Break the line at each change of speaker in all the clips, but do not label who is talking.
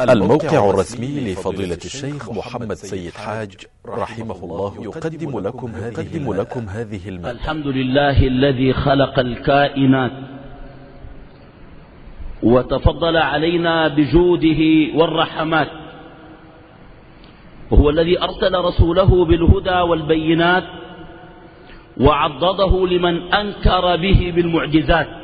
الموقع الرسمي لفضيلة الشيخ محمد سيد حاج رحمه الله يقدم لكم هذه, لكم هذه المادة.
الحمد لله الذي خلق الكائنات وتفضل علينا بجوده والرحمات. وهو الذي أرسل رسوله بالهدى والبينات وعضده لمن أنكر به بالمعجزات.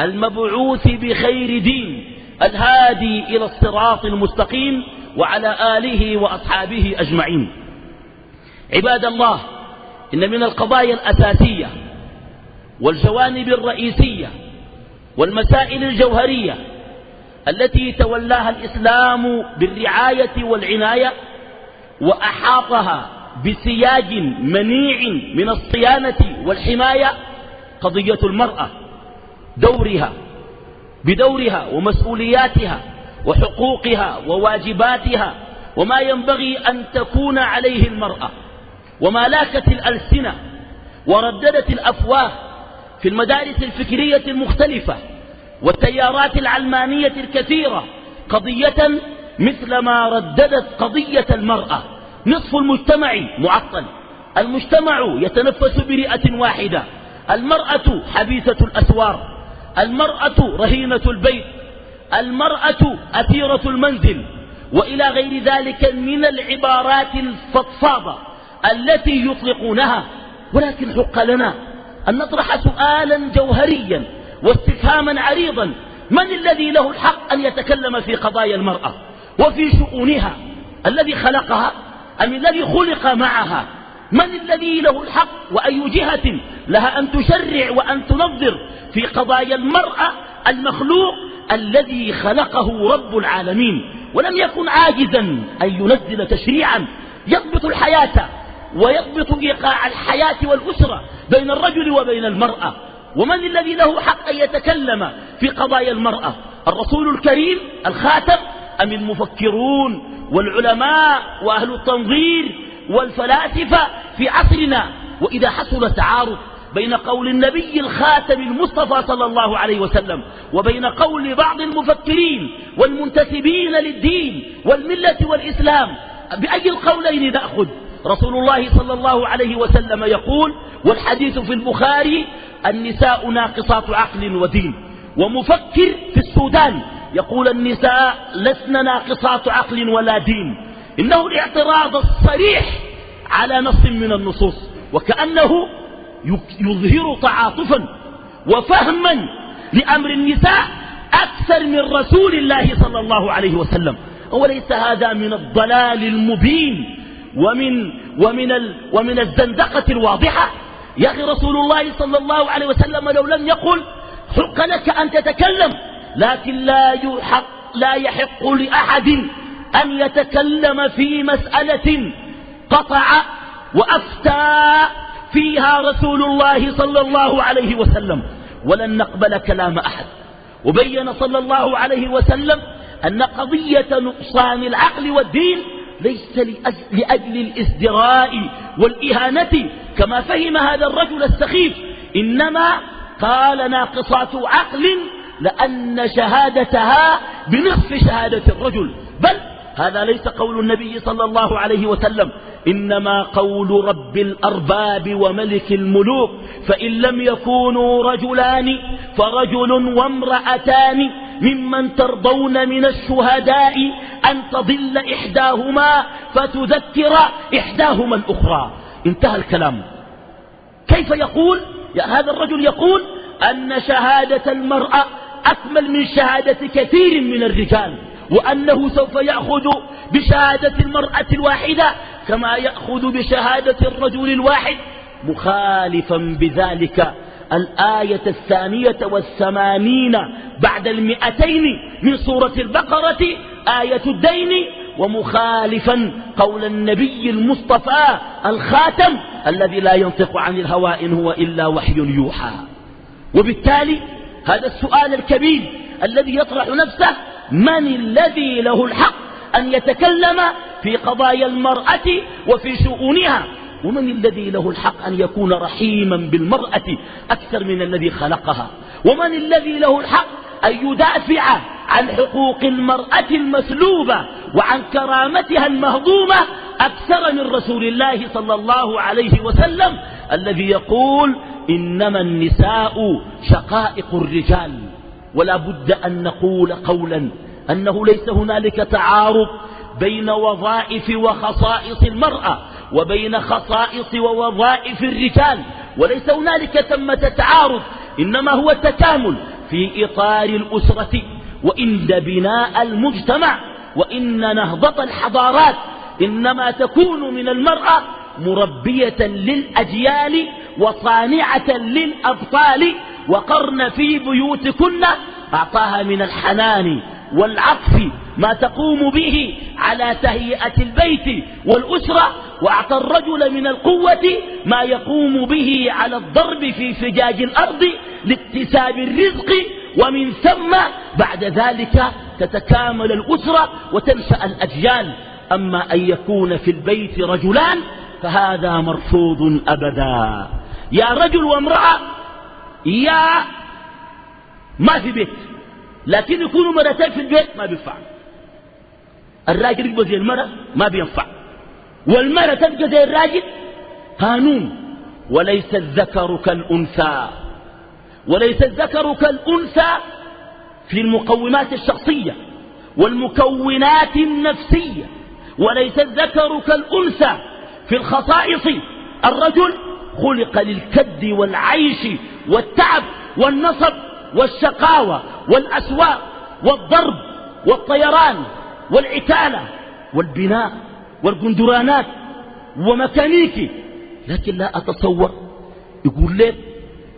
المبعوث بخير دين الهادي إلى الصراط المستقيم وعلى آله وأصحابه أجمعين. عباد الله إن من القضايا الأساسية والجوانب الرئيسية والمسائل الجوهرية التي تولاها الإسلام بالرعاية والعناية وأحاطها بسياج منيع من الصيانة والحماية قضية المرأة. دورها بدورها ومسؤولياتها وحقوقها وواجباتها وما ينبغي أن تكون عليه المرأة وما لاكت الألسنة ورددت الأفواه في المدارس الفكرية المختلفة والتيارات العلمانية الكثيرة قضية مثل ما رددت قضية المرأة. نصف المجتمع معطل المجتمع يتنفس برئة واحدة المرأة حبيسة الأسوار. المرأة رهينة البيت المرأة أثيرة المنزل وإلى غير ذلك من العبارات الفضفاضة التي يطلقونها. ولكن حق لنا أن نطرح سؤالا جوهريا واستفهاما عريضا. من الذي له الحق أن يتكلم في قضايا المرأة وفي شؤونها؟ الذي خلقها أم الذي خلق معها؟ من الذي له الحق وأي جهة لها أن تشرع وأن تنظر في قضايا المرأة المخلوق الذي خلقه رب العالمين. ولم يكن عاجزا أن ينزل تشريعا. يضبط الحياة ويضبط إيقاع الحياة والأسرة بين الرجل وبين المرأة. ومن الذي له حق أن يتكلم في قضايا المرأة؟ الرسول الكريم الخاتم أم المفكرون والعلماء وأهل التنظير والفلاسفة في عصرنا وإذا حصل تعارض بين قول النبي الخاتم المصطفى صلى الله عليه وسلم وبين قول بعض المفكرين والمنتسبين للدين والملة والإسلام بأي القولين نأخذ؟ رسول الله صلى الله عليه وسلم يقول والحديث في البخاري النساء ناقصات عقل ودين ومفكر في السودان يقول النساء لسن ناقصات عقل ولا دين. إنه الاعتراض الصريح على نص من النصوص وكأنه يظهر تعاطفا وفهما لأمر النساء أكثر من رسول الله صلى الله عليه وسلم. وليس هذا من الضلال المبين ومن, ومن, ال ومن الزندقة الواضحة؟ يا أخي رسول الله صلى الله عليه وسلم لو لم يقل حق لك أن تتكلم لكن لا يحق, لا يحق لأحد أن يتكلم في مسألة قطع وأفتى فيها رسول الله صلى الله عليه وسلم. ولن نقبل كلام أحد. وبين صلى الله عليه وسلم أن قضية نقصان العقل والدين ليس لأجل الإزدراء والإهانة كما فهم هذا الرجل السخيف. إنما قال ناقصات عقل لأن شهادتها بنصف شهادة الرجل. بل هذا ليس قول النبي صلى الله عليه وسلم. إنما قول رب الأرباب وملك الملوك. فإن لم يكونوا رجلان فرجل وامرأتان ممن ترضون من الشهداء أن تضل إحداهما فتذكر إحداهما الأخرى. انتهى الكلام. كيف يقول؟ هذا الرجل يقول أن شهادة المرأة أكمل من شهادة كثير من الرجال. وأنه سوف يأخذ بشهادة المرأة الواحدة كما يأخذ بشهادة الرجل الواحد مخالفا بذلك الآية الثانية والثمانين بعد المئتين من سورة البقرة آية الدين ومخالفا قول النبي المصطفى الخاتم الذي لا ينطق عن الهوى إن هو إلا وحي يوحى. وبالتالي هذا السؤال الكبير الذي يطرح نفسه من الذي له الحق أن يتكلم في قضايا المرأة وفي شؤونها؟ ومن الذي له الحق أن يكون رحيما بالمرأة أكثر من الذي خلقها؟ ومن الذي له الحق أن يدافع عن حقوق المرأة المسلوبة وعن كرامتها المهضومة أكثر من رسول الله صلى الله عليه وسلم الذي يقول إنما النساء شقائق الرجال. ولا بد أن نقول قولا أنه ليس هنالك تعارض بين وظائف وخصائص المرأة وبين خصائص ووظائف الرجال وليس هنالك ثمة تعارض إنما هو التكامل في إطار الأسرة وإن بناء المجتمع وإن نهضة الحضارات إنما تكون من المرأة مربية للأجيال وصانعة للأبطال وقرن في بيوتكن أعطاها من الحنان والعطف ما تقوم به على تهيئة البيت والأسرة وأعطى الرجل من القوة ما يقوم به على الضرب في فجاج الأرض لاكتساب الرزق ومن ثم بعد ذلك تتكامل الأسرة وتنشأ الأجيال. أما أن يكون في البيت رجلان فهذا مرفوض أبدا. يا رجل وامرأة يا ما في بيت لكن يكونوا مرتين في البيت ما بينفع. الراجل يبقى زي المرأة ما بينفع. والمرأة تبقى زي الراجل؟ قانون. وليس الذكر كالأنثى. وليس الذكر كالأنثى في المقومات الشخصية والمكونات النفسية. وليس الذكر كالأنثى في الخصائص. الرجل خلق للكد والعيش والتعب والنصب والشقاوة والأسواق والضرب والطيران والعتالة والبناء والجندرانات وميكانيكي لكن لا أتصور. يقول لك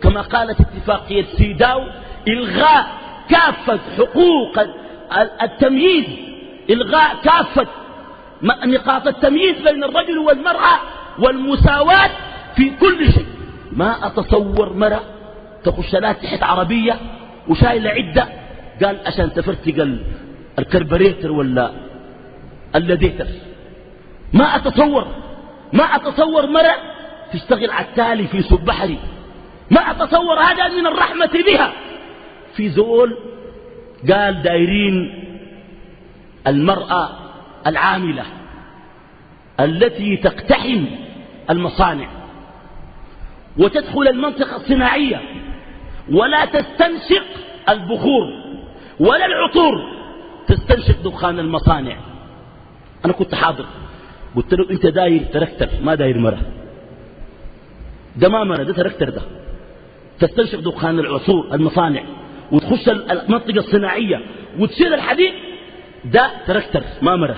كما قالت اتفاقية سيداو إلغاء كافة حقوق التمييز إلغاء كافة نقاط التمييز بين الرجل والمرأة والمساواة في كل شيء. ما أتصور مرأة تخش لها تحت عربية وشايلة عدة. قال عشان تفرتق الكربريتر ولا اللديتر. ما أتصور. ما أتصور مرأة تشتغل على التالي في سوق بحري. ما أتصور هذا من الرحمة بها. في زول قال دايرين المرأة العاملة التي تقتحم المصانع. وتدخل المنطقة الصناعية ولا تستنشق البخور ولا العطور تستنشق دخان المصانع. أنا كنت حاضر. قلت له أنت داير تركتر ما داير مرة. ده ما مرة ده تركتر ده. تستنشق دخان العصور المصانع وتخش المنطقة الصناعية وتشيل الحديد ده تركتر ما مرة.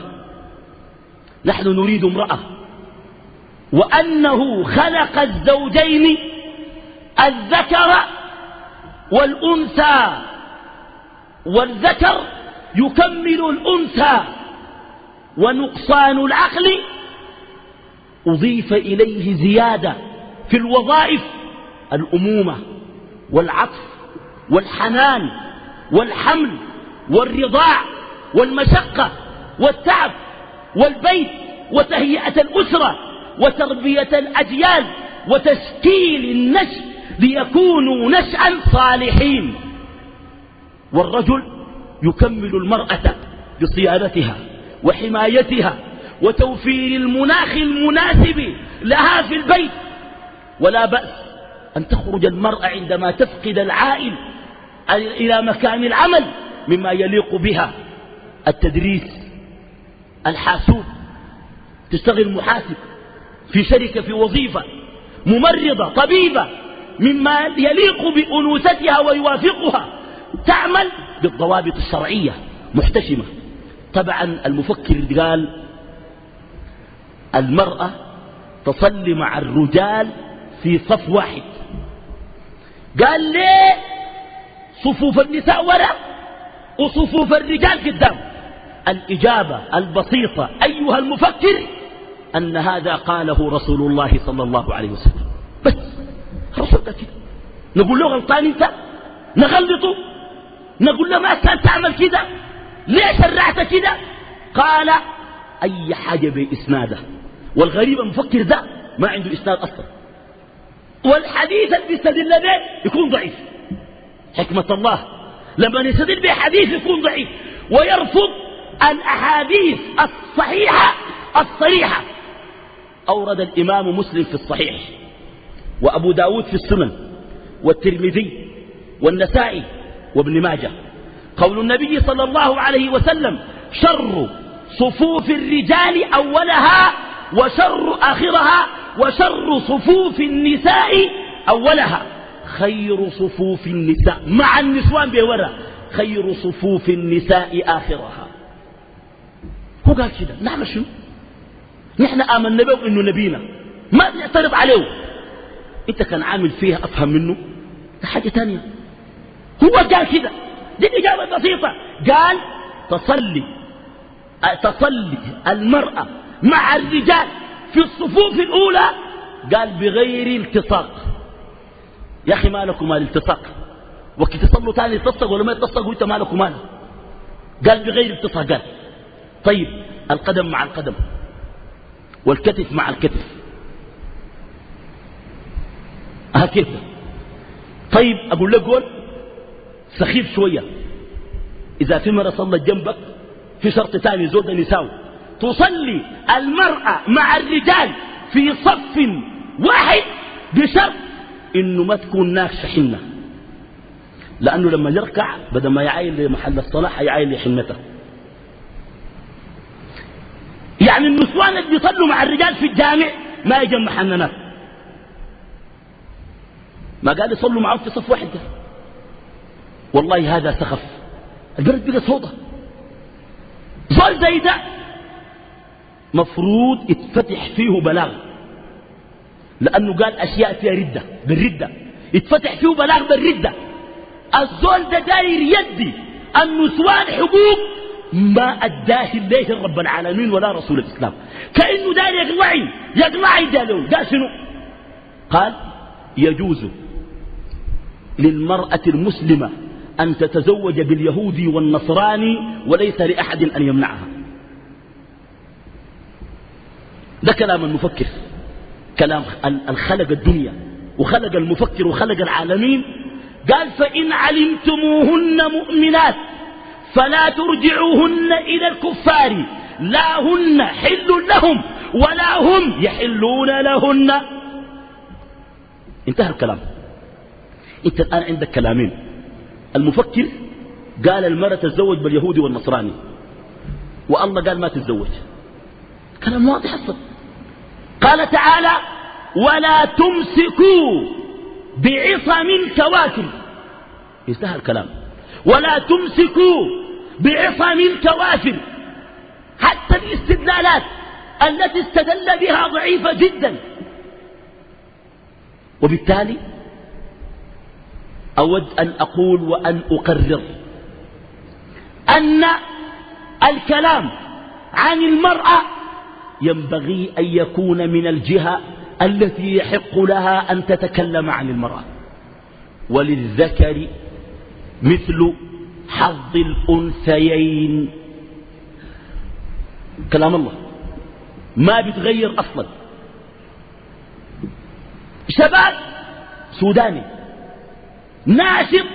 نحن نريد امرأة. وأنه خلق الزوجين الذكر والأنثى. والذكر يكمل الأنثى ونقصان العقل أضيف إليه زيادة في الوظائف الأمومة والعطف والحنان والحمل والرضاع والمشقة والتعب والبيت وتهيئة الأسرة. وتربية الأجيال وتشكيل النشء ليكونوا نشأا صالحين. والرجل يكمل المرأة بصيانتها وحمايتها وتوفير المناخ المناسب لها في البيت. ولا بأس أن تخرج المرأة عندما تفقد العائل إلى مكان العمل مما يليق بها. التدريس الحاسوب تشتغل محاسب في شركة في وظيفة ممرضة طبيبة مما يليق بأنوثتها ويوافقها تعمل بالضوابط الشرعية محتشمة. طبعا المفكر قال المرأة تصلي مع الرجال في صف واحد. قال ليه؟ صفوف النساء وراء وصفوف الرجال قدام. الإجابة البسيطة أيها المفكر أن هذا قاله رسول الله صلى الله عليه وسلم. بس قال كده. نقول له غلطان أنت؟ نغلطه؟ نقول له ما كان تعمل كده؟ ليه شرعت كده؟ قال أي حاجة بإسناده. والغريب المفكر ده ما عنده إسناد أصلا. والحديث اللي بيستدل به يكون ضعيف. حكمة الله. لما يستدل به حديث يكون ضعيف. ويرفض الأحاديث الصحيحة الصريحة. أورد الإمام مسلم في الصحيح وأبو داود في السنن والترمذي والنسائي وابن ماجه. قول النبي صلى الله عليه وسلم شر صفوف الرجال أولها وشر آخرها وشر صفوف النساء أولها. خير صفوف النساء مع النسوان بورا خير صفوف النساء آخرها. هو قال كده. نعمل شنو؟ نحن آمنا به إنه نبينا. ما نعترض عليه. إنت كان عامل فيها أفهم منه؟ ده حاجة تانية. هو قال كده. دي الإجابة بسيطة قال تصلي تصلي المرأة مع الرجال في الصفوف الأولى. قال بغير التصاق. يا أخي ما لكم الالتصاق وقت تصلوا تاني يتصق ولا ما يتصق وإنت ما لكم مال. قال بغير التصاق. قال. طيب القدم مع القدم. والكتف مع الكتف. كيف طيب أقول لك قول سخيف شوية. إذا في مرة صلت جنبك في شرط ثاني زود نساوي تصلي المرأة مع الرجال في صف واحد بشرط إنه ما تكون ناكشة حنة. لأنه لما يركع بدل ما يعاين لمحل الصلاة حيعاين لحنته. يعني النسوان اللي بيصلوا مع الرجال في الجامع ما يجمع حنانات ما قال يصلوا معهم في صف واحد والله هذا سخف. البلد بقى صوته. زول زي ده مفروض يتفتح فيه بلاغ. لأنه قال أشياء فيها ردة بالردة. يتفتح فيه بلاغ بالردة. الزول ده داير يدي. النسوان حقوق ما أداه الله رب العالمين ولا رسول الإسلام. كأنه داير يقلعي يقلعي دالون قال شنو؟ قال يجوز للمرأة المسلمة أن تتزوج باليهودي والنصراني وليس لأحد أن يمنعها. ده كلام المفكر. كلام الخلق الدنيا وخلق المفكر وخلق العالمين. قال فإن علمتموهن مؤمنات. فلا ترجعوهن إلى الكفار. لا هن حل لهم ولا هم يحلون لهن. انتهى الكلام. انت الآن عندك كلامين. المفكر قال المرأة تتزوج باليهودي والنصراني. والله قال ما تتزوج. كلام واضح الصدق قال تعالى ولا تمسكوا بعصم الكواكب انتهى الكلام. ولا تمسكوا بعصم الكوافر حتى الاستدلالات التي استدل بها ضعيفة جدا. وبالتالي أود أن أقول وأن أقرر أن الكلام عن المرأة ينبغي أن يكون من الجهة التي يحق لها أن تتكلم عن المرأة. وللذكر مثل حظ الأنثيين. كلام الله. ما بيتغير أصلا. شباب سوداني. ناشط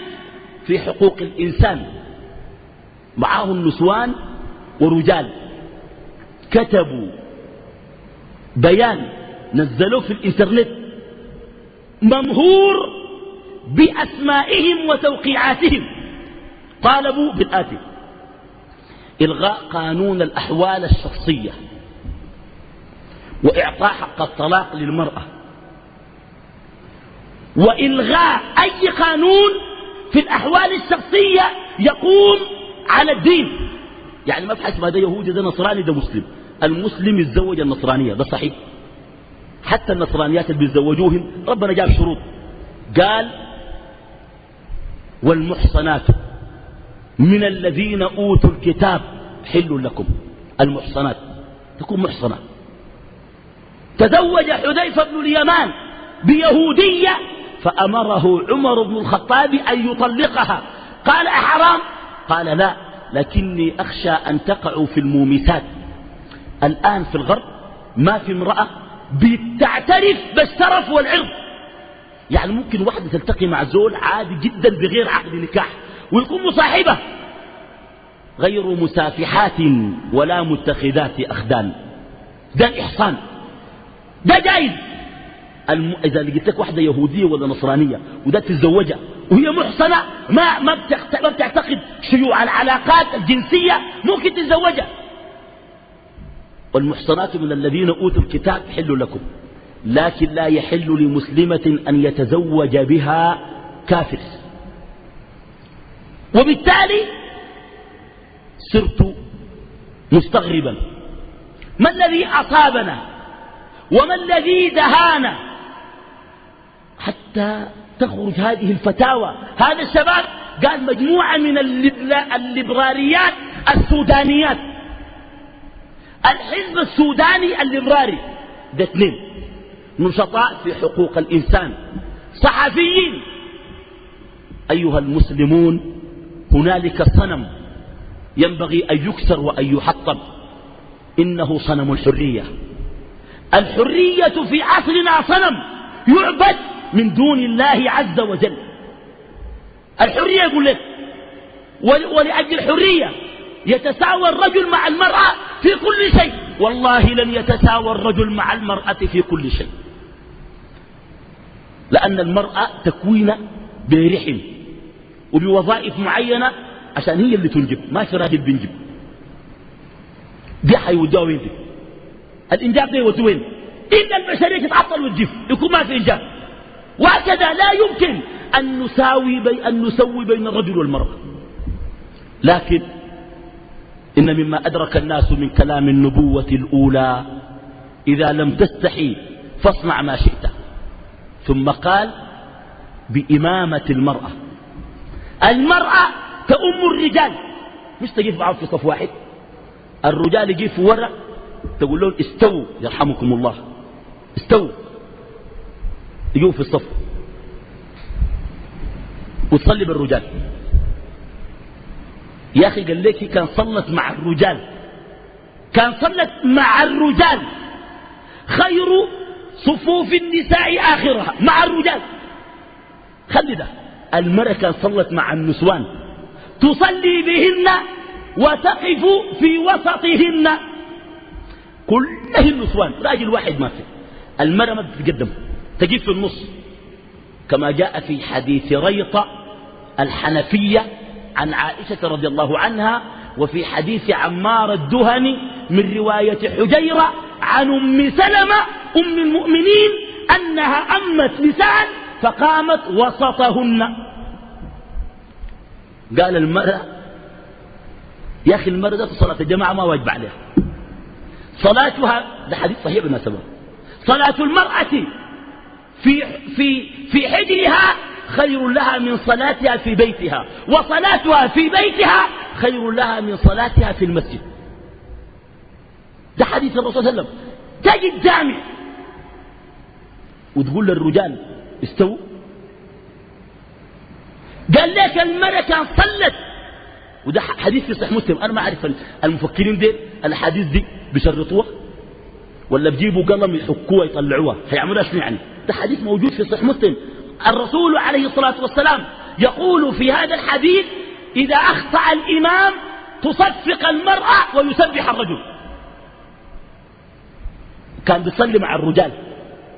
في حقوق الإنسان. معاهم نسوان ورجال. كتبوا بيان نزلوه في الإنترنت. ممهور بأسمائهم وتوقيعاتهم. طالبوا بالآتي إلغاء قانون الأحوال الشخصية. وإعطاء حق الطلاق للمرأة. وإلغاء أي قانون في الأحوال الشخصية يقوم على الدين. يعني ما بحسب هذا يهودي ده نصراني ده مسلم. المسلم يتزوج النصرانية ده صحيح. حتى النصرانيات اللي بيتزوجوهم ربنا جاب شروط. قال والمحصنات من الذين أوتوا الكتاب حل لكم. المحصنات. تكون محصنة. تزوج حذيفة بن اليمان بيهودية فأمره عمر بن الخطاب أن يطلقها. قال أحرام؟ قال لا لكني أخشى أن تقعوا في المومسات. الآن في الغرب ما في امرأة بتعترف بالشرف والعرض. يعني ممكن واحدة تلتقي مع زول عادي جدا بغير عقد نكاح. ويكون مصاحبة. غير مسافحات ولا متخذات أخدان. ده الإحصان ده جائز. الم... إذا لقيت لك واحدة يهودية ولا نصرانية وده تتزوجها وهي محصنة ما ما. ما بتعتقد شيوع العلاقات الجنسية ممكن تتزوجها. والمحصنات من الذين أوتوا الكتاب حل لكم لكن لا يحل لمسلمة أن يتزوج بها كافر. وبالتالي صرت مستغربا. ما الذي أصابنا؟ وما الذي دهانا؟ حتى تخرج هذه الفتاوى. هذا الشباب قال مجموعة من الليبراريات السودانيات. الحزب السوداني الليبراري. ده اثنين نشطاء في حقوق الإنسان. صحفيين. أيها المسلمون هنالك صنم ينبغي أن يكسر وأن يحطم. إنه صنم الحرية. الحرية في عصرنا صنم يعبد من دون الله عز وجل. الحرية يقول لك ولأجل الحرية يتساوى الرجل مع المرأة في كل شيء. والله لن يتساوى الرجل مع المرأة في كل شيء. لأن المرأة تكوين برحم وبوظائف معينة عشان هي اللي تنجب ما في راجل بينجب. دي حيودوها وين دي؟ الإنجاب ده يودوه وين؟ إلا البشرية تتعطل وتجف يكون ما في إنجاب. وهكذا لا يمكن أن نساوي بي أن نسوي بين الرجل والمرأة. لكن إن مما أدرك الناس من كلام النبوة الأولى إذا لم تستحي فاصنع ما شئت. ثم قال بإمامة المرأة. المرأة تأم الرجال. مش تجيب معهم في صف واحد. الرجال يجي في ورا تقول لهم استووا يرحمكم الله. استووا. يجوا في الصف. وتصلي بالرجال. يا أخي قال لك كان صلت مع الرجال. كان صلت مع الرجال. خير صفوف النساء آخرها مع الرجال. خلي ده. المرأة كان صلت مع النسوان. تصلي بهن وتقف في وسطهن. كله النسوان راجل واحد ما في. المرأة ما بتتقدم. تجيب في النص. كما جاء في حديث ريطة الحنفية عن عائشة رضي الله عنها وفي حديث عمار الدهني من رواية حجيرة عن أم سلمة أم المؤمنين أنها أمت نساء فقامت وسطهن. قال المرأة يا أخي المرأة في صلاة الجماعة ما واجب عليها. صلاتها ده حديث صحيح بالمناسبة صلاة المرأة في, في, في حجرها خير لها من صلاتها في بيتها وصلاتها في بيتها خير لها من صلاتها في المسجد. ده حديث الرسول صلى الله عليه وسلم. تجد جامع وتقول للرجال استووا. قال لك المرأة كان صلت. وده حديث في صحيح مسلم. أنا ما أعرف المفكرين دي الحديث دي بيشرطوها؟ ولا بجيبوا قلم يحكوها يطلعوها؟ هيعملوها شنو يعني؟ ده حديث موجود في صحيح مسلم. الرسول عليه الصلاة والسلام يقول في هذا الحديث إذا أخطأ الإمام تصفق المرأة ويسبح الرجل. كان بيصلي مع الرجال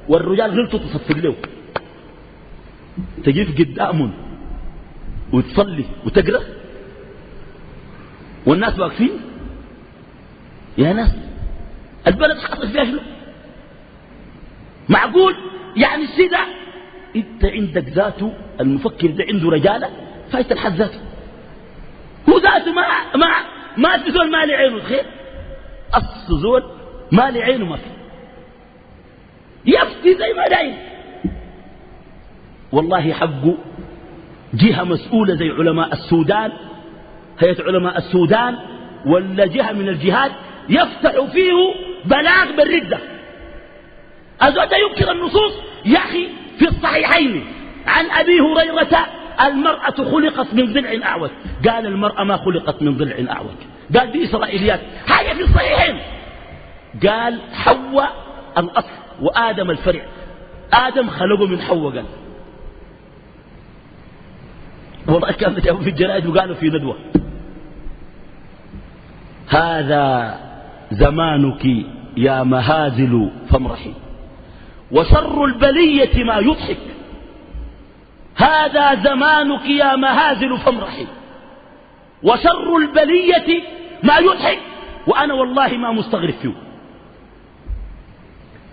والرجال غلطوا تصفق له. تجيب قدامهم وتصلي وتقرأ. والناس واقفين. يا ناس البلد حاصل فيها شنو؟ معقول؟ يعني الشيء ده انت عندك ذاته المفكر ده عنده رجالة فايت الحد ذاته. هو ذاته ما ما ما في زول مالي عينه خير أصل زول مالي عينه ما في. يفتي زي ما دايم والله حقه جهة مسؤولة زي علماء السودان. هيئة علماء السودان ولا جهة من الجهات يفتح فيه بلاغ بالردة. أزود ينكر النصوص؟ يا أخي في الصحيحين. عن أبي هريرة المرأة خلقت من ضلع أعوج. قال المرأة ما خلقت من ضلع أعوج. قال دي إسرائيليات. حاجة في الصحيحين. قال حواء الأصل وآدم الفرع. آدم خلقه من حواء قال. والله كان في الجرائد وقالوا في ندوة. هذا زمانك يا مهازل فامرحي وشر البلية ما يضحك. هذا زمانك يا مهازل فامرحي وشر البلية ما يضحك. وأنا والله ما مستغرب فيه.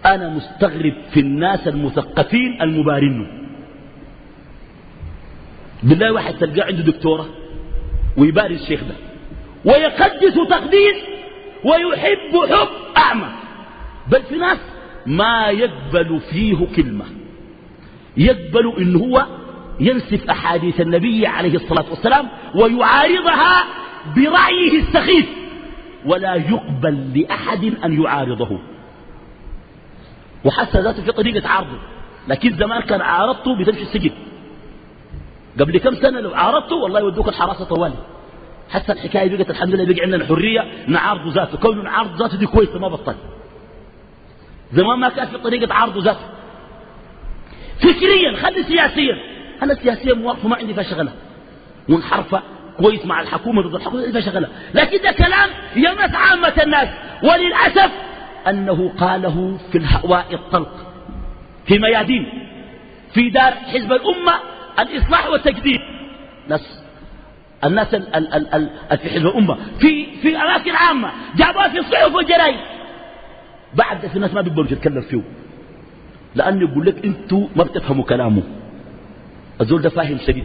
أنا مستغرب في الناس المثقفين المبارنون بالله واحد تلقاه عنده دكتورة ويباري الشيخ ده ويقدس تقديس ويحب حب أعمى. بل في ناس ما يقبل فيه كلمة يقبل إن هو ينسف أحاديث النبي عليه الصلاة والسلام ويعارضها برأيه السخيف ولا يقبل لأحد أن يعارضه. وحتى ذاته في طريقة عرضه لكن زمان كان عارضته بتمشي السجن. قبل كم سنة لو عارضته والله يودوك الحراسة طوالي حتى الحكاية بقت الحمد لله بقى عندنا الحرية نعارض ذاته. كون نعارض ذاته دي كويسة ما بطل. زمان ما كان في طريقة عرض ذاته. فكريا خلي سياسيا. أنا سياسيا موقفة ما عندي فيها شغلة. منحرفة كويس مع الحكومة ضد الحكومة عندي فيها لكن ده كلام يمس عامة الناس. وللأسف أنه قاله في الهواء الطلق. في ميادين. في دار حزب الأمة الإصلاح والتجديد. ناس الناس ال ال ال ال في حزب الأمة في في أماكن عامة. جابوها في الصحف والجرايد بعد في ناس ما بيقدروا يتكلم فيه. لأنه يقول لك أنتوا ما بتفهموا كلامه. الزول ده فاهم شديد.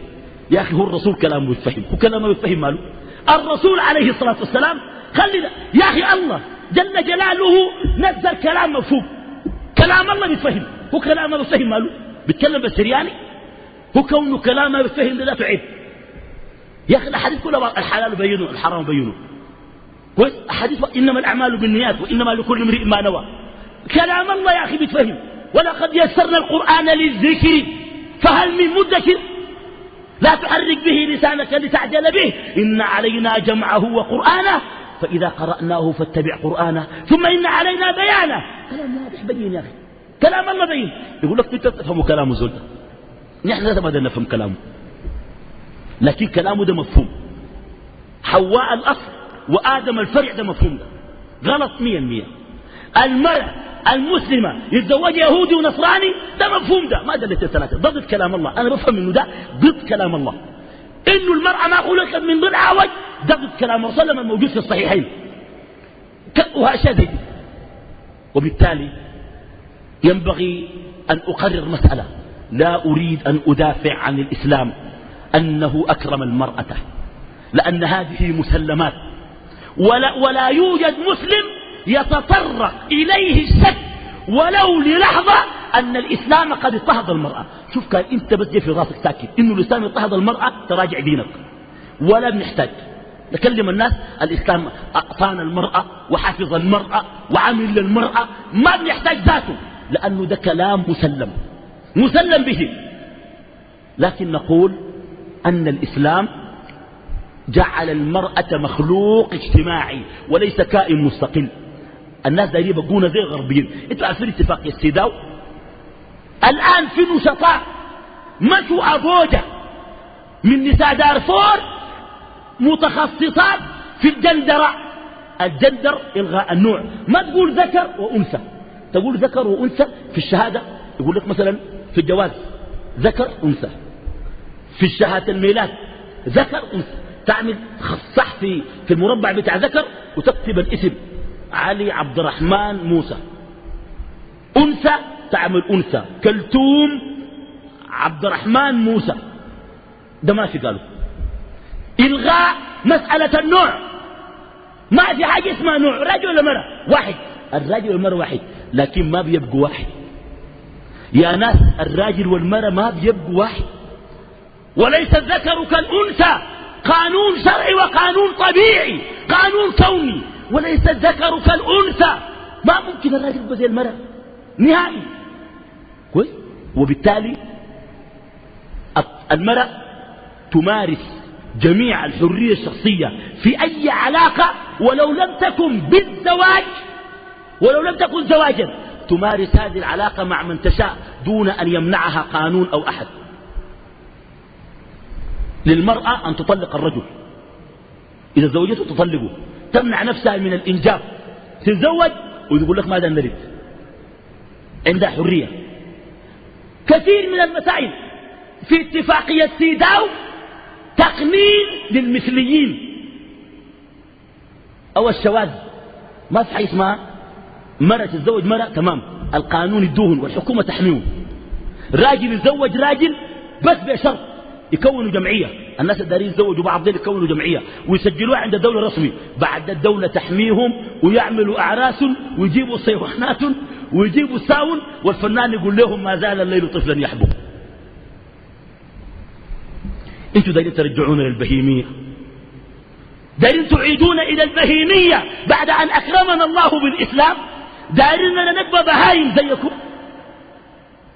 يا أخي هو الرسول كلامه يتفهم. هو كلامه يتفهم ماله؟ الرسول عليه الصلاة والسلام خلي يا أخي الله جل جلاله نزل كلام مفهوم. كلام الله بيتفهم. هو كلام الله بيتفهم ماله؟ بيتكلم بالسرياني هو كونه كلامه بيتفهم لا تعيب. يا أخي الأحاديث كلها الحلال بينه الحرام بينه. كويس؟ أحاديث إنما الأعمال بالنيات وإنما لكل امرئ ما نوى. كلام الله يا أخي بيتفهم. ولقد يسرنا القرآن للذكر. فهل من مدكر؟ لا تحرك به لسانك لتعجل به. إن علينا جمعه وقرآنه. فإذا قرأناه فاتبع قرآنه. ثم إن علينا بيانه. كلام واضح بين يا أخي. كلام الله بين. يقول لك أنت تفهم كلام زول نحن لا ما نفهم كلامه. لكن كلامه ده مفهوم. حواء الأصل وآدم الفرع ده مفهوم. ده غلط مية مية المرأة المسلمة يتزوج يهودي ونصراني ده مفهوم ده. ما دلت الثلاثة. ضد كلام الله. أنا بفهم إنه ده ضد كلام الله. إنه المرأة ما خلقت من ضلع عوج ده ضد كلام الله. وسلم الموجود في الصحيحين. وأشياء زي وبالتالي ينبغي أن أقرر مسألة. لا أريد أن أدافع عن الإسلام أنه أكرم المرأة لأن هذه مسلمات. ولا, ولا يوجد مسلم يتطرق إليه الشك ولو للحظة أن الإسلام قد اضطهد المرأة. شوف كان أنت بس في راسك ساكت. إنه الإسلام اضطهد المرأة تراجع دينك. ولا بنحتاج. نكلم الناس الإسلام أعطانا المرأة وحفظ المرأة وعمل للمرأة. ما بنحتاج ذاته لأنه ده كلام مسلم. مسلم به. لكن نقول أن الإسلام جعل المرأة مخلوق اجتماعي وليس كائن مستقل. الناس دايرين يبقونا زي الغربيين. أنتوا عارفين اتفاقية السيداو الآن في نشطاء مشوا أبوجة من نساء دارفور متخصصات في الجندرة. الجندر إلغاء النوع. ما تقول ذكر وأنثى. تقول ذكر وأنثى في الشهادة. يقول لك مثلا في الجواز ذكر أنثى. في الشهادة الميلاد ذكر أنثى. تعمل صح في في المربع بتاع ذكر وتكتب الاسم. علي عبد الرحمن موسى. أنثى تعمل أنثى. كلثوم عبد الرحمن موسى. ده ما في قالوا. إلغاء مسألة النوع. ما في حاجة اسمها نوع رجل ولا مرة واحد. الراجل والمرة واحد لكن ما بيبقوا واحد. يا ناس الراجل والمرة ما بيبقوا واحد. وليس الذكر كالأنثى. قانون شرعي وقانون طبيعي قانون كوني. وليس الذكر كالأنثى. ما ممكن الراجل يبقى زي المرأة. نهائي. كويس؟ وبالتالي المرأة تمارس جميع الحرية الشخصية في أي علاقة ولو لم تكن بالزواج ولو لم تكن زواجا. تمارس هذه العلاقة مع من تشاء دون أن يمنعها قانون أو أحد. للمرأة أن تطلق الرجل. إذا زوجته تطلقه. تمنع نفسها من الإنجاب. تتزوج ويقول لك ماذا نريد؟ عندها حرية. كثير من المسائل في اتفاقية سيداو تقنين للمثليين. أو الشواذ. ما في حاجة اسمها؟ مرة تتزوج مرة تمام. القانون يدوهن والحكومة تحميهم. راجل يتزوج راجل بس بشرط يكونوا جمعية. الناس الدارين يتزوجوا بعض ذلك يكونوا جمعية. ويسجلوها عند الدولة رسمي بعد الدولة تحميهم ويعملوا أعراس ويجيبوا صيحنات ويجيبوا ساون والفنان يقول لهم ما زال الليل طفلا يحبو. أنتوا دايرين ترجعونا للبهيمية. دايرين تعيدون إلى البهيمية بعد أن أكرمنا الله بالإسلام. دايرين نبقى بهايم زيكم.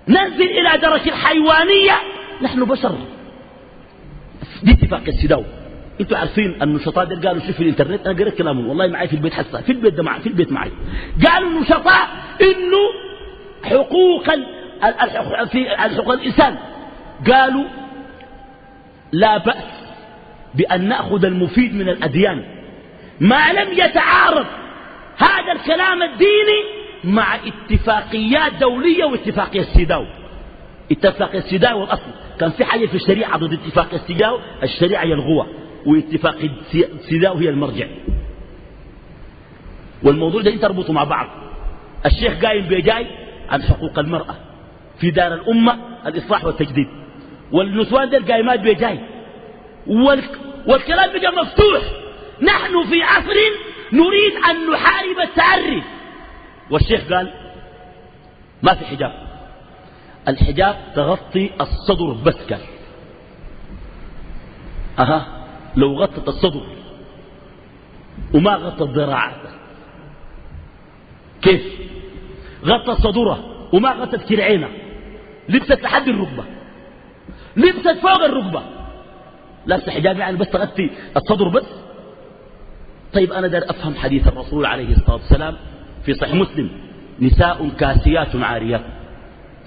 ننزل إلى درجة الحيوانية. نحن بشر. دي اتفاق السداو. أنتوا عارفين النشطاء دول قالوا شوف في الإنترنت أنا قريت كلامهم. والله معي في البيت حتى في البيت ده معي في البيت معي. قالوا النشطاء إنه حقوق في حقوق الإنسان. قالوا لا بأس بأن نأخذ المفيد من الأديان. ما لم يتعارض هذا الكلام الديني مع اتفاقيات دولية واتفاقية السيداو. اتفاقية السيداو والأصل. كان في حاجة في الشريعة ضد اتفاقية السيداو الشريعة يلغوها واتفاقية السيداو هي المرجع. والموضوع ده تربطوا مع بعض. الشيخ قايم بيجاي عن حقوق المرأة في دار الأمة الإصلاح والتجديد. والنسوان دي القايمات بيجاي والكلام بقى مفتوح. نحن في عصر نريد أن نحارب التعري. والشيخ قال ما في حجاب. الحجاب تغطي الصدر بس قال. أها لو غطت الصدر وما غطت ذراعات كيف؟ غطت صدرها وما غطت كرعينها لبست لحد الركبة. لبست فوق الركبة. لابسة حجاب يعني بس تغطي الصدر بس؟ طيب أنا دار أفهم حديث الرسول عليه الصلاة والسلام في صحيح مسلم. نساء كاسيات عاريات.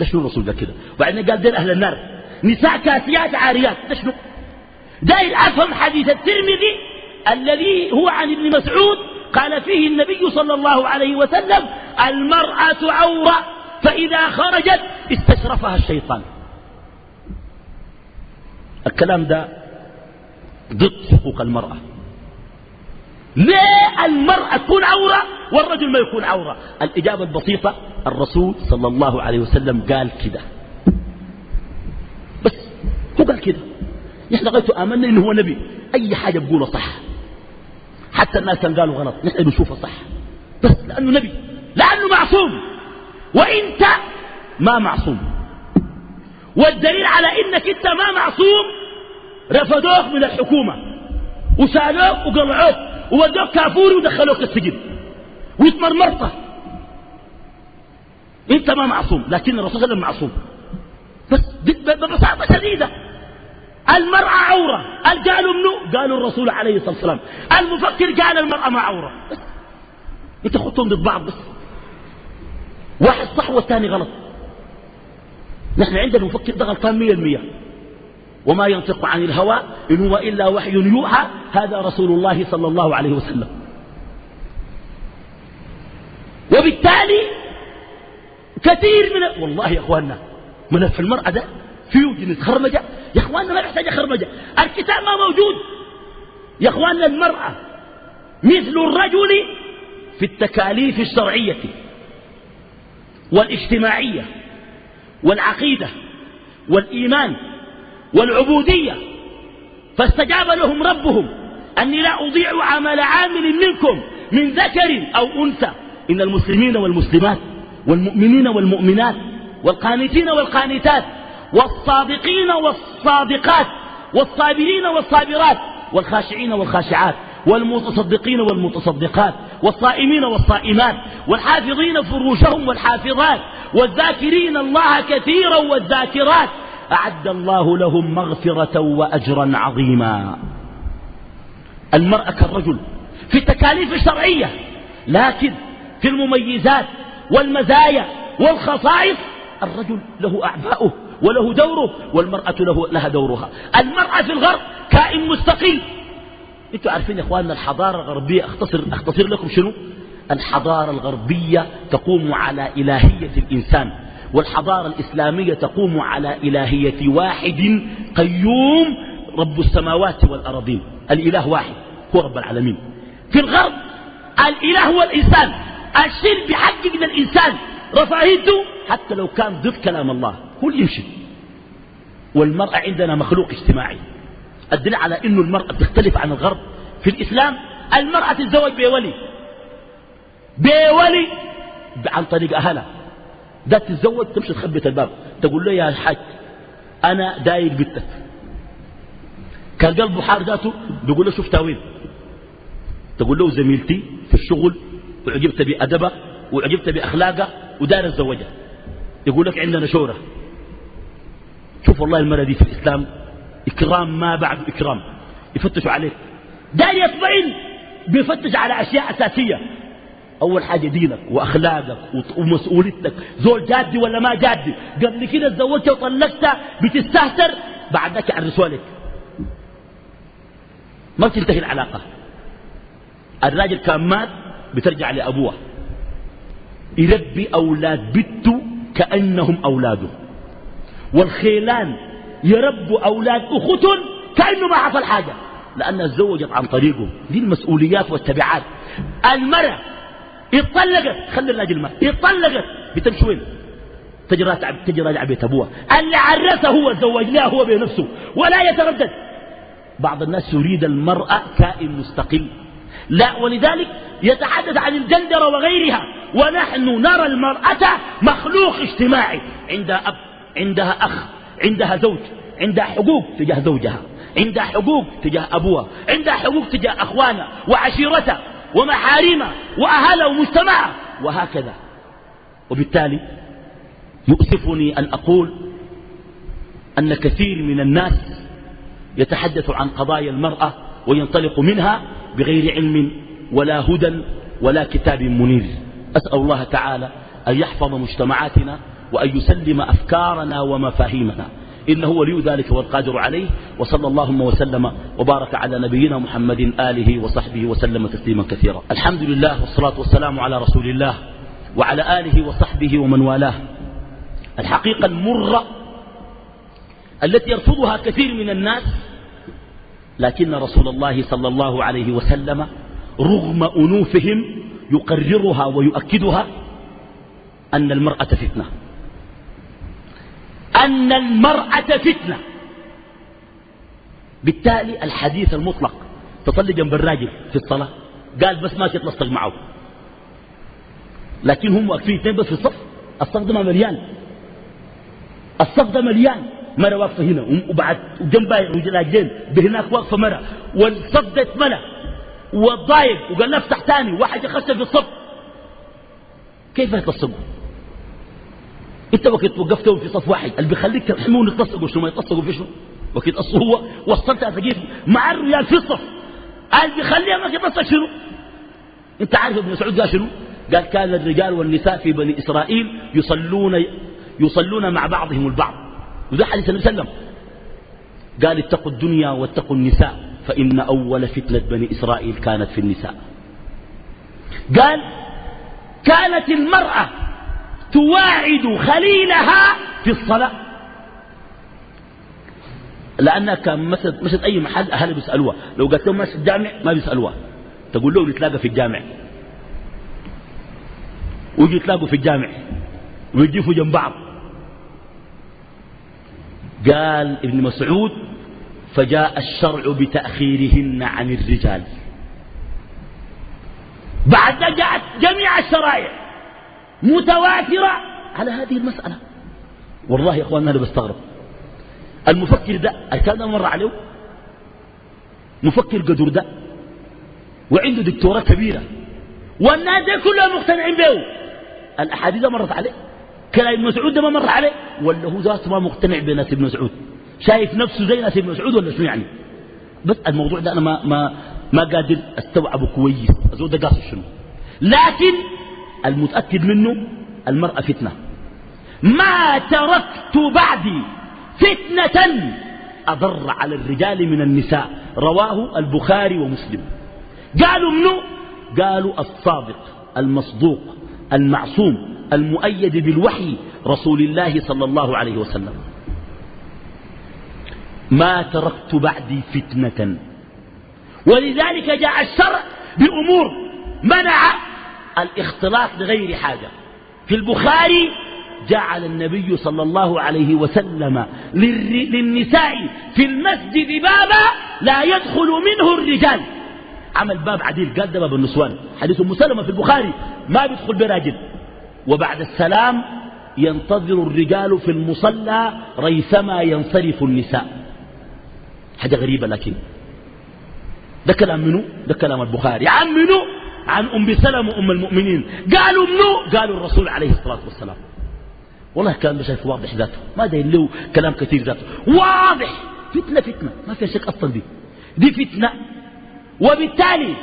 ده شنو الرسول قال كده؟ وبعدين قال دير أهل النار. نساء كاسيات عاريات. ده شنو؟ داير أفهم حديث الترمذي الذي هو عن ابن مسعود قال فيه النبي صلى الله عليه وسلم المرأة عورة فإذا خرجت استشرفها الشيطان. الكلام ده ضد حقوق المرأة. ليه المرأة تكون عورة والرجل ما يكون عورة؟ الإجابة البسيطة الرسول صلى الله عليه وسلم قال كده. بس هو قال كده. نحن لغاية آمنا إنه هو نبي. أي حاجة بقوله صح. حتى الناس كان قالوا غلط. نحن نشوفه صح. بس لأنه نبي. لأنه معصوم. وإنت ما معصوم. والدليل على انك انت ما معصوم رفضوك من الحكومة. وسالوك وقلعوك وودوك كافوري ودخلوك السجن. واتمرمرت انت ما معصوم لكن الرسول صلى الله عليه وسلم معصوم. بس ببساطة شديدة. المرأة عورة. قال قالوا منو؟ قالوا الرسول عليه الصلاة والسلام. المفكر قال المرأة ما عورة. انت خدتهم ضد بعض بس. واحد صح والثاني غلط. نحن عندنا نفكر ده غلطان مية المية وما ينطق عن الهوى إن هو إلا وحي يوحى هذا رسول الله صلى الله عليه وسلم. وبالتالي كثير من والله يا إخواننا ملف المرأة ده فيه جنس خرمجة يا إخواننا ما يحتاج خرمجة الكتاب ما موجود. يا أخواننا المرأة مثل الرجل في التكاليف الشرعية والاجتماعية والعقيدة والإيمان والعبودية. فاستجاب لهم ربهم أني لا أضيع عمل عامل منكم من ذكر أو أنثى. إن المسلمين والمسلمات والمؤمنين والمؤمنات والقانتين والقانتات والصادقين والصادقات والصابرين والصابرات والخاشعين والخاشعات والمتصدقين والمتصدقات والصائمين والصائمات والحافظين فروجهم والحافظات والذاكرين الله كثيرا والذاكرات أعد الله لهم مغفرة وأجرا عظيما. المرأة كالرجل في التكاليف الشرعية لكن في المميزات والمزايا والخصائص الرجل له أعباؤه وله دوره والمرأة له لها دورها. المرأة في الغرب كائن مستقل أنتوا عارفين يا إخواننا الحضارة الغربية أختصر, أختصر لكم شنو؟ الحضارة الغربية تقوم على إلهية الإنسان. والحضارة الإسلامية تقوم على إلهية واحد قيوم رب السماوات والأرضين الإله واحد هو رب العالمين. في الغرب الإله هو الإنسان. الشرك بيحقق للإنسان رفاهيته حتى لو كان ضد كلام الله هو يمشي. والمرأة عندنا مخلوق اجتماعي. الدليل على أن المرأة تختلف عن الغرب. في الإسلام المرأة تتزوج بولي. بولي عن طريق أهلها. ده تتزوج تمشي تخبط الباب. تقول له يا حاج أنا دايق بنتك كان قلبه حار ذاته بيقول له شفتها وين تقول له زميلتي في الشغل وعجبت بأدبها وعجبت بأخلاقها ودار الزوجة يقول لك عندنا شورة شوف والله المرأة دي في الإسلام إكرام ما بعد إكرام. يفتشوا عليك. دار يطمئن بيفتش على أشياء أساسية. أول حاجة دينك وأخلاقك ومسؤوليتك. زول جادي ولا ما جادي؟ قبل كده تزوجت وطلقت بتستهتر بعد ذاك يعرسوا لك ما بتنتهي العلاقة. الراجل كان مات بترجع لأبوه. يربي أولاد بنته كأنهم أولاده. والخيلان يربوا أولاد أختن كأنه ما حصل حاجة لأنها تزوجت عن طريقه. دي المسؤوليات والتبعات. المرأة اتطلقت خلي الراجل ما اتطلقت بتمشي وين؟ تجرى راجع بيت ابوها اللي عرسه هو لها هو بنفسه. ولا يتردد. بعض الناس يريد المرأة كائن مستقل. لا ولذلك يتحدث عن الجندرة وغيرها. ونحن نرى المرأة مخلوق اجتماعي. عندها أب عندها أخ عندها زوج عندها حقوق تجاه زوجها. عندها حقوق تجاه أبوها. عندها حقوق تجاه أخوانها وعشيرتها. ومحارمها وأهلها ومجتمعها وهكذا. وبالتالي يؤسفني أن أقول أن كثير من الناس يتحدث عن قضايا المرأة وينطلق منها بغير علم ولا هدى ولا كتاب منير. أسأل الله تعالى أن يحفظ مجتمعاتنا وأن يسلم أفكارنا ومفاهيمنا. إنه ولي ذلك والقادر عليه وصلى اللهم وسلم وبارك على نبينا محمد آله وصحبه وسلم تسليما كثيرا. الحمد لله والصلاة والسلام على رسول الله وعلى آله وصحبه ومن والاه. الحقيقة المرة التي يرفضها كثير من الناس لكن رسول الله صلى الله عليه وسلم رغم أنوفهم يقررها ويؤكدها أن المرأة فتنة. أن المرأة فتنة. بالتالي الحديث المطلق تصلي جنب الراجل في الصلاة قال بس ما تتلصق معه. لكن هم واقفين اثنين بس في الصف الصف ده مليان. الصف ده مليان. مرة واقفة هنا وبعد جنبها رجلين بهناك واقفة مرة. والصف ده اتملى. وضايق وقال افتح ثاني. واحد يخش في الصف. كيف يتلصقوا انت وقت وقفتهم في صف واحد. اللي بيخليك ترحمون يتلصقوا شنو؟ ما يتلصقوا في شنو؟ وقت هو وصلت تجيب مع الرجال في الصف. اللي بيخليها ما يتلصق شنو؟ انت عارف ابن مسعود قال شنو؟ قال كان الرجال والنساء في بني إسرائيل يصلون يصلون مع بعضهم البعض. وده حديث النبي صلى الله عليه وسلم. قال اتقوا الدنيا واتقوا النساء فإن أول فتنة بني إسرائيل كانت في النساء. قال كانت المرأة تواعد خليلها في الصلاة. لأنها كان مشت أي محل أهلها بيسألوها. لو قالت لهم ماشي الجامع ما بيسألوها. تقول لهم نتلاقى في الجامع. ويجي يتلاقوا في الجامع. ويجيفوا جنب بعض. قال ابن مسعود فجاء الشرع بتأخيرهن عن الرجال. بعد جاءت جميع الشرائع. متواترة على هذه المسألة. والله يا أخواننا أنا بستغرب. المفكر ده الكلام مر عليه؟ مفكر قدر ده؟ وعنده دكتوراه كبيرة. والناس دي كلها مقتنعين به. الأحاديث مرت عليه؟ كلام ابن مسعود ده ما مر عليه؟ ولا هو ذاته ما مقتنع بناس ابن مسعود؟ شايف نفسه زي ناس ابن مسعود ولا شنو يعني؟ بس الموضوع ده أنا ما, ما, ما قادر أستوعبه كويس. الزول ده قاصد شنو؟ لكن المتأكد منه المرأة فتنة. ما تركت بعدي فتنة أضر على الرجال من النساء. رواه البخاري ومسلم. قالوا منه قالوا الصادق المصدوق المعصوم المؤيد بالوحي رسول الله صلى الله عليه وسلم. ما تركت بعدي فتنة. ولذلك جاء الشرع بأمور منع الاختلاط لغير حاجة. في البخاري جعل النبي صلى الله عليه وسلم للنساء في المسجد بابا لا يدخل منه الرجال. عمل باب عديل. قال ده باب النسوان. حديث مسلمة في البخاري. ما بيدخل براجل. وبعد السلام ينتظر الرجال في المصلى ريثما ينصرف النساء. حاجة غريبة لكن. ده كلام منو؟ ده كلام البخاري. عن منو؟ عن أم سلمة أم المؤمنين. قالوا منو؟ قالوا الرسول عليه الصلاة والسلام. والله كان شايف واضح ذاته. ما داين له كلام كثير ذاته. واضح. فتنة فتنة. ما فيها شك أصلا دي. دي فتنة. وبالتالي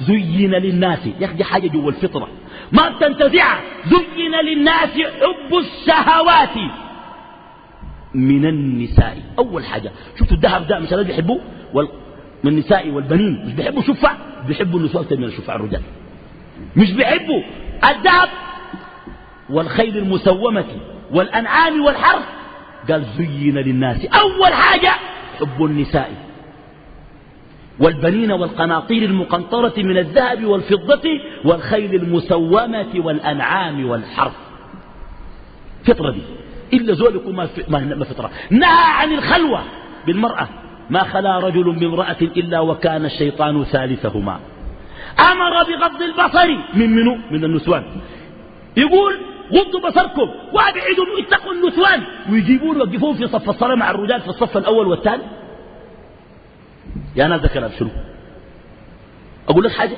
زين للناس. يا أخي دي حاجة جوا الفطرة. ما بتنتزعها زين للناس حب الشهوات. من النساء. أول حاجة. شفتوا الذهب ده مش هذا بيحبوه وال... من النساء والبنين مش بيحبوا شفع بيحبوا النساء من الشفع الرجال. مش بيحبوا الذهب والخيل المسومة والأنعام والحرث. قال زين للناس أول حاجة حب النساء. والبنين والقناطير المقنطرة من الذهب والفضة والخيل المسومة والأنعام والحرث. فطرة دي. إلا زول يكون ما فطرة. نهى عن الخلوة بالمرأة. ما خلا رجل بامرأة إلا وكان الشيطان ثالثهما. أمر بغض البصر من منو؟ من النسوان. يقول غضوا بصركم وأبعدوا اتقوا النسوان. ويجيبون يوقفون في صف الصلاة مع الرجال في الصف الأول والثاني. يا ناس ده كلام شنو؟ أقول لك حاجة.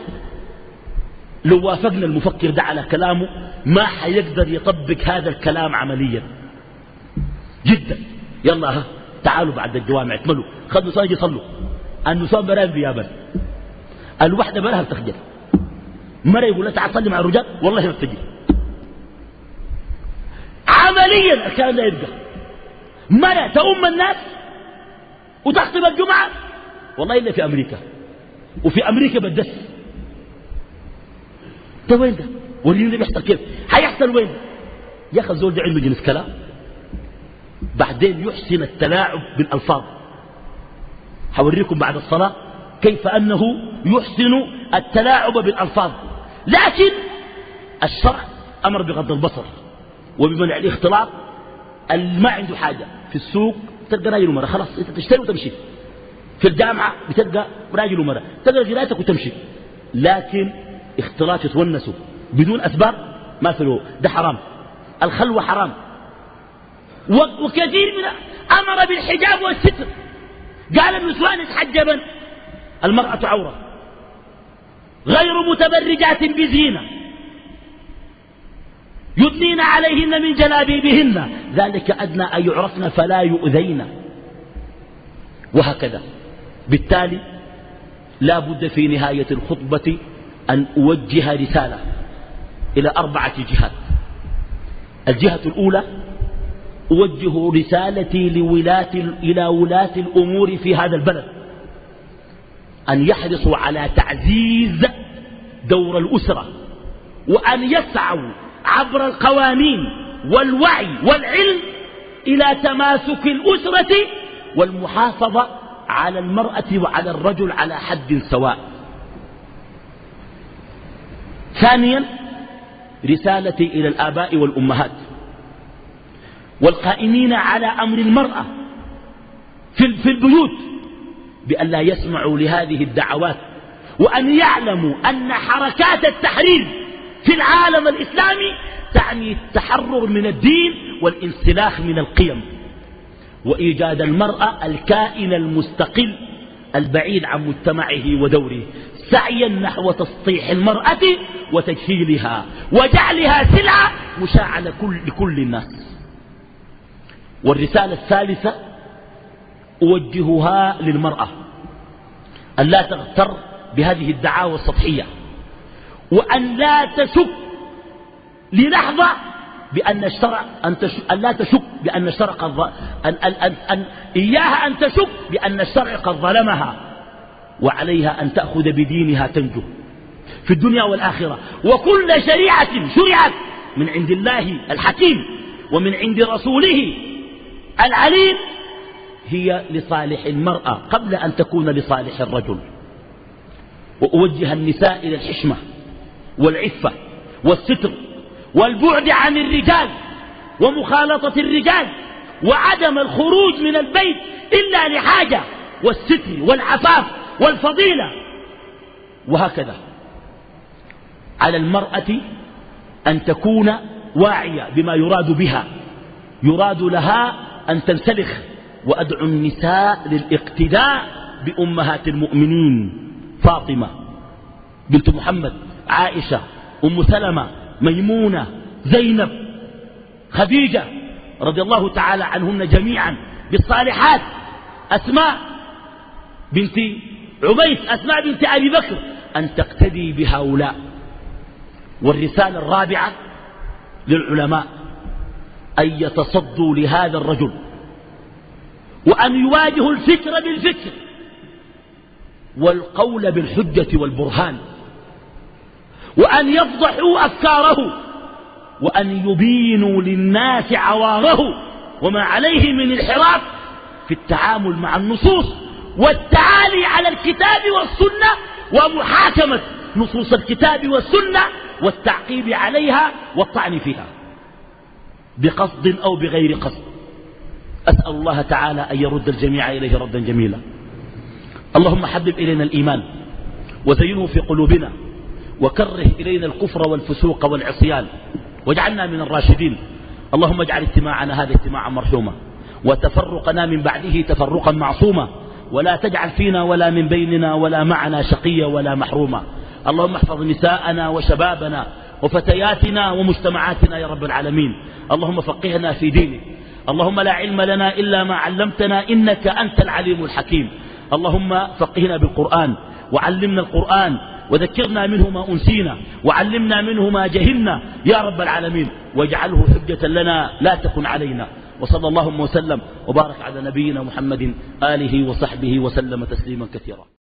لو وافقنا المفكر ده على كلامه ما حيقدر يطبق هذا الكلام عمليا. جدا. يلا ها. تعالوا بعد الجوامع اكملوا. خذوا صلاة يصلوا. النسوان براهم بيابا الوحدة براها بتخجل مرة يقول لها تعال صلي مع الرجال والله ما بتجي عمليا الكلام لا يبقى. مرة تؤم الناس وتخطب الجمعة. والله إلا في أمريكا. وفي أمريكا بدس ده وين ده؟ وريني اللي بيحصل كيف؟ حيحصل وين؟ يا أخي الزول ده عنده جنس كلام. بعدين يحسن التلاعب بالألفاظ. حوريكم بعد الصلاة كيف أنه يحسن التلاعب بالألفاظ. لكن الشرع أمر بغض البصر وبمنع الاختلاط. اللي ما عنده حاجة. في السوق تلقى راجل ومرأة. خلاص إنت تشتري وتمشي. في الجامعة بتلقى راجل ومرأة. تلقى جراتك وتمشي. لكن اختلاط يتونسوا بدون أسباب. ما في ده حرام. الخلوة حرام. وكثير من أمر بالحجاب والستر. قال النسوان يتحجبن المرأة عورة. غير متبرجات بزينة. يدنين عليهن من جلابيبهن. ذلك أدنى أن يعرفن فلا يؤذين. وهكذا. بالتالي لا بد في نهاية الخطبة أن أوجه رسالة إلى أربعة جهات. الجهة الأولى أوجه رسالتي لولاة إلى ولاة الأمور في هذا البلد. أن يحرصوا على تعزيز دور الأسرة وأن يسعوا عبر القوانين والوعي والعلم إلى تماسك الأسرة والمحافظة على المرأة وعلى الرجل على حد سواء. ثانيا رسالتي إلى الآباء والأمهات. والقائمين على أمر المرأة في البيوت بأن لا يسمعوا لهذه الدعوات وأن يعلموا أن حركات التحرير في العالم الإسلامي تعني التحرر من الدين والانسلاخ من القيم وإيجاد المرأة الكائن المستقل البعيد عن مجتمعه ودوره سعيا نحو تسطيح المرأة وتجهيلها وجعلها سلعة مشاعة لكل, لكل الناس. والرسالة الثالثة أوجهها للمرأة. أن لا تغتر بهذه الدعاوى السطحية. وأن لا تشك للحظة بأن الشرع أن, أن لا تشك بأن الشرع قد أن, أن, أن, أن إياها أن تشك بأن الشرع قد ظلمها. وعليها أن تأخذ بدينها تنجو. في الدنيا والآخرة. وكل شريعة شرعت من عند الله الحكيم ومن عند رسوله العليم. هي لصالح المرأة قبل أن تكون لصالح الرجل. وأوجه النساء إلى الحشمة والعفة والستر والبعد عن الرجال ومخالطة الرجال وعدم الخروج من البيت إلا لحاجة والستر والعفاف والفضيلة. وهكذا على المرأة أن تكون واعية بما يراد بها. يراد لها أن تنسلخ. وأدعو النساء للاقتداء بأمهات المؤمنين. فاطمة بنت محمد عائشة أم سلمة ميمونة زينب خديجة رضي الله تعالى عنهن جميعا بالصالحات. أسماء بنت عبيس أسماء بنت أبي بكر. أن تقتدي بهؤلاء. والرسالة الرابعة للعلماء. أن يتصدوا لهذا الرجل وأن يواجهوا الفكر بالفكر والقول بالحجة والبرهان وأن يفضحوا أفكاره وأن يبينوا للناس عواره وما عليه من انحراف في التعامل مع النصوص والتعالي على الكتاب والسنة ومحاكمة نصوص الكتاب والسنة والتعقيب عليها والطعن فيها. بقصد أو بغير قصد. أسأل الله تعالى أن يرد الجميع إليه ردا جميلا. اللهم حبب إلينا الإيمان وزينه في قلوبنا وكره إلينا الكفر والفسوق والعصيان واجعلنا من الراشدين. اللهم اجعل اجتماعنا هذا اجتماعا مرحوما وتفرقنا من بعده تفرقا معصوما. ولا تجعل فينا ولا من بيننا ولا معنا شقيا ولا محروما. اللهم احفظ نساءنا وشبابنا وفتياتنا ومجتمعاتنا يا رب العالمين. اللهم فقهنا في دينك. اللهم لا علم لنا إلا ما علمتنا إنك أنت العليم الحكيم. اللهم فقهنا بالقرآن وعلمنا القرآن وذكرنا منه ما أنسينا وعلمنا منه ما جهلنا يا رب العالمين. واجعله حجة لنا لا تكن علينا. وصلى اللهم وسلم وبارك على نبينا محمد آله وصحبه وسلم تسليما كثيرا.